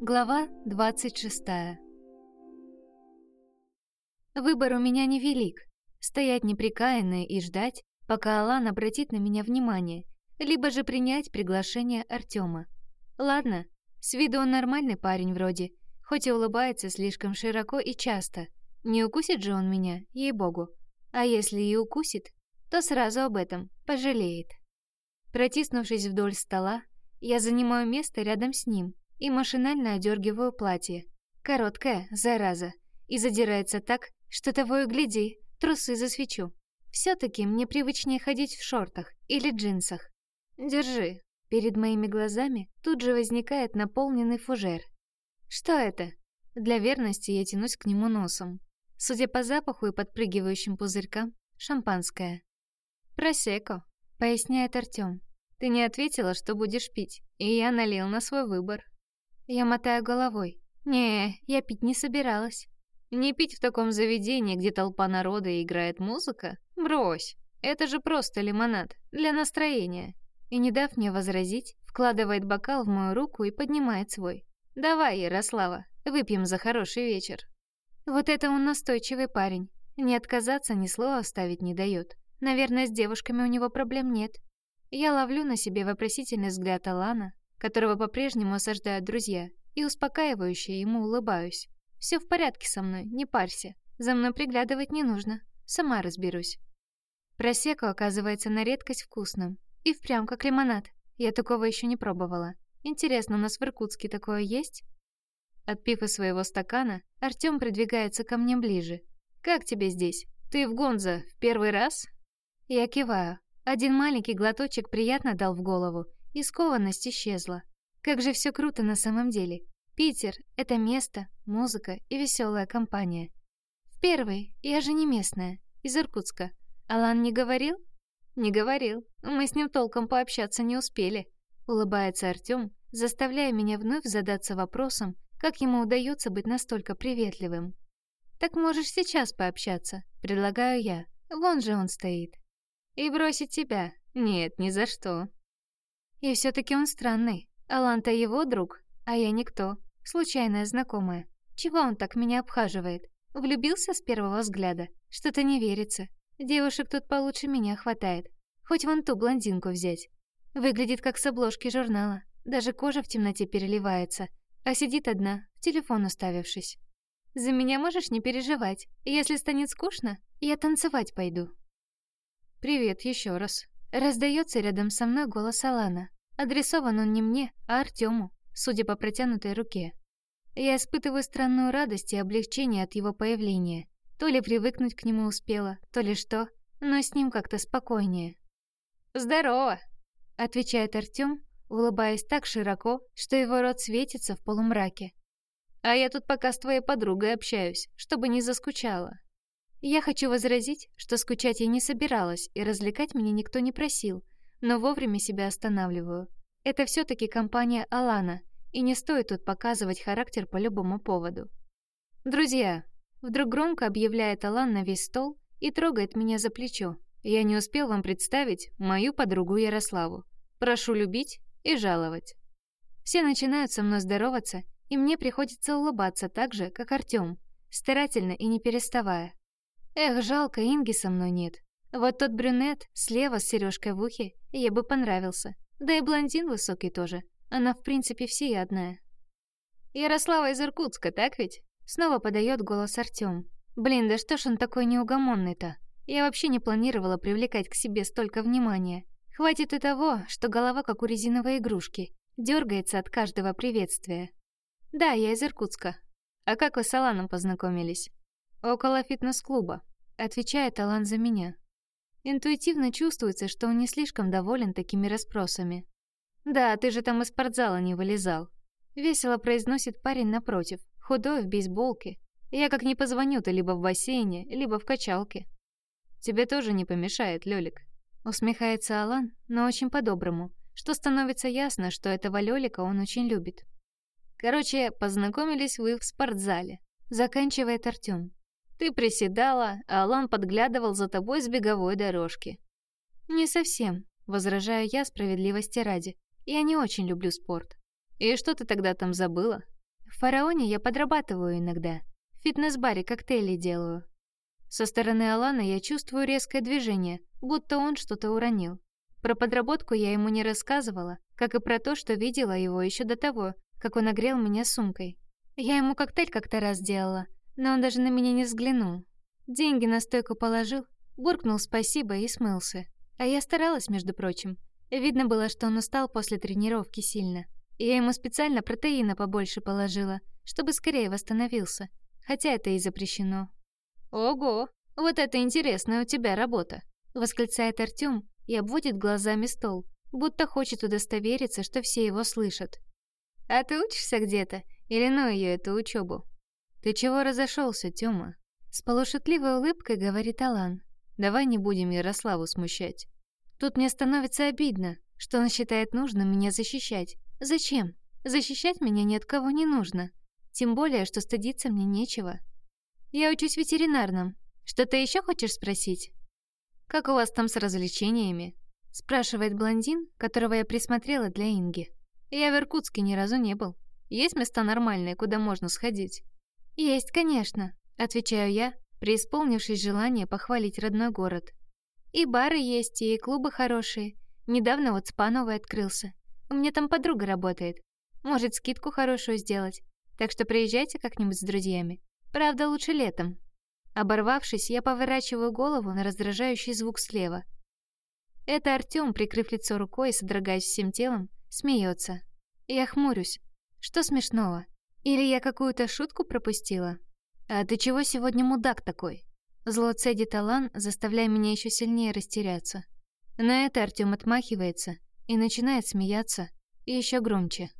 Глава 26 Выбор у меня невелик. Стоять неприкаянной и ждать, пока Алан обратит на меня внимание, либо же принять приглашение Артема. Ладно, с виду он нормальный парень вроде, хоть и улыбается слишком широко и часто. Не укусит же он меня, ей-богу. А если и укусит, то сразу об этом пожалеет. Протиснувшись вдоль стола, я занимаю место рядом с ним и машинально одергиваю платье. Короткое, зараза, и задирается так, что того и гляди, трусы засвечу. все таки мне привычнее ходить в шортах или джинсах. Держи. Перед моими глазами тут же возникает наполненный фужер. Что это? Для верности я тянусь к нему носом. Судя по запаху и подпрыгивающим пузырькам, шампанское. «Просеко», — поясняет Артём. «Ты не ответила, что будешь пить, и я налил на свой выбор». Я мотаю головой. «Не, я пить не собиралась». «Не пить в таком заведении, где толпа народа и играет музыка? Брось, это же просто лимонад, для настроения». И не дав мне возразить, вкладывает бокал в мою руку и поднимает свой. «Давай, Ярослава, выпьем за хороший вечер». Вот это он настойчивый парень. Не отказаться, ни слова оставить не дает. Наверное, с девушками у него проблем нет. Я ловлю на себе вопросительный взгляд Алана, которого по-прежнему осаждают друзья, и успокаивающе ему улыбаюсь. Все в порядке со мной, не парься. За мной приглядывать не нужно. Сама разберусь. Просеку оказывается на редкость вкусным. И впрямь как лимонад. Я такого еще не пробовала. Интересно, у нас в Иркутске такое есть? Отпив из своего стакана, Артём придвигается ко мне ближе. «Как тебе здесь? Ты в Гонзо в первый раз?» Я киваю. Один маленький глоточек приятно дал в голову, и скованность исчезла. Как же все круто на самом деле. Питер — это место, музыка и веселая компания. В первый, я же не местная, из Иркутска. Алан не говорил? Не говорил. Мы с ним толком пообщаться не успели. Улыбается Артём, заставляя меня вновь задаться вопросом, как ему удается быть настолько приветливым? Так можешь сейчас пообщаться, предлагаю я. Вон же он стоит. И бросить тебя? Нет, ни за что. И все таки он странный. Аланта его друг, а я никто. Случайная знакомая. Чего он так меня обхаживает? Влюбился с первого взгляда? Что-то не верится. Девушек тут получше меня хватает. Хоть вон ту блондинку взять. Выглядит как с обложки журнала. Даже кожа в темноте переливается, а сидит одна, в телефон уставившись. За меня можешь не переживать. Если станет скучно, я танцевать пойду. Привет еще раз. Раздается рядом со мной голос Алана. Адресован он не мне, а Артему, судя по протянутой руке. Я испытываю странную радость и облегчение от его появления. То ли привыкнуть к нему успела, то ли что, но с ним как-то спокойнее. «Здорово!» — отвечает Артём, улыбаясь так широко, что его рот светится в полумраке. «А я тут пока с твоей подругой общаюсь, чтобы не заскучала». Я хочу возразить, что скучать я не собиралась, и развлекать меня никто не просил, но вовремя себя останавливаю. Это все таки компания Алана, и не стоит тут показывать характер по любому поводу. «Друзья!» Вдруг громко объявляет Алан на весь стол и трогает меня за плечо. Я не успел вам представить мою подругу Ярославу. Прошу любить и жаловать. Все начинают со мной здороваться, и мне приходится улыбаться так же, как Артём, старательно и не переставая. Эх, жалко, Инги со мной нет. Вот тот брюнет слева с сережкой в ухе ей бы понравился. Да и блондин высокий тоже. Она, в принципе, всеядная. Ярослава из Иркутска, так ведь? Снова подает голос Артём. Блин, да что ж он такой неугомонный-то? Я вообще не планировала привлекать к себе столько внимания. Хватит и того, что голова как у резиновой игрушки, дергается от каждого приветствия. Да, я из Иркутска. А как вы с Аланом познакомились? Около фитнес-клуба, отвечает Алан за меня. Интуитивно чувствуется, что он не слишком доволен такими расспросами. Да, ты же там из спортзала не вылезал. Весело произносит парень напротив, худой в бейсболке. Я как не позвоню-то либо в бассейне, либо в качалке. Тебе тоже не помешает, Лёлик. Усмехается Алан, но очень по-доброму, что становится ясно, что этого Лёлика он очень любит. Короче, познакомились вы в спортзале. Заканчивает Артём. Ты приседала, а Алан подглядывал за тобой с беговой дорожки. Не совсем, возражаю я справедливости ради. Я не очень люблю спорт. И что ты тогда там забыла? В фараоне я подрабатываю иногда. В фитнес-баре коктейли делаю. Со стороны Алана я чувствую резкое движение, будто он что-то уронил. Про подработку я ему не рассказывала, как и про то, что видела его еще до того, как он огрел меня сумкой. Я ему коктейль как-то раз делала, но он даже на меня не взглянул. Деньги на стойку положил, буркнул спасибо и смылся. А я старалась, между прочим. Видно было, что он устал после тренировки сильно. Я ему специально протеина побольше положила, чтобы скорее восстановился. Хотя это и запрещено. «Ого, вот это интересная у тебя работа!» Восклицает Артём и обводит глазами стол, будто хочет удостовериться, что все его слышат. «А ты учишься где-то? Или ну её эту учебу? «Ты чего разошелся, Тёма?» С полушутливой улыбкой говорит Алан. «Давай не будем Ярославу смущать. Тут мне становится обидно, что он считает нужным меня защищать. Зачем? Защищать меня ни от кого не нужно. Тем более, что стыдиться мне нечего. Я учусь в ветеринарном. Что-то еще хочешь спросить? Как у вас там с развлечениями? Спрашивает блондин, которого я присмотрела для Инги. Я в Иркутске ни разу не был. Есть места нормальные, куда можно сходить? Есть, конечно, отвечаю я, преисполнившись желания похвалить родной город. И бары есть, и клубы хорошие. Недавно вот спа новый открылся. У меня там подруга работает. Может, скидку хорошую сделать. Так что приезжайте как-нибудь с друзьями. Правда, лучше летом. Оборвавшись, я поворачиваю голову на раздражающий звук слева. Это Артём, прикрыв лицо рукой и содрогаясь всем телом, смеется. Я хмурюсь. Что смешного? Или я какую-то шутку пропустила? А ты чего сегодня мудак такой? Зло цедит Алан, заставляя меня еще сильнее растеряться. На это Артём отмахивается и начинает смеяться, и еще громче.